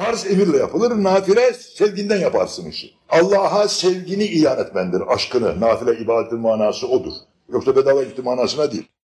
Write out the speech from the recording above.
Farz emirle yapılır, nafile sevginden yaparsın işi. Allah'a sevgini ilan etmendir, aşkını. Nafile ibadetin manası odur. Yoksa bedava gitti manasına değil.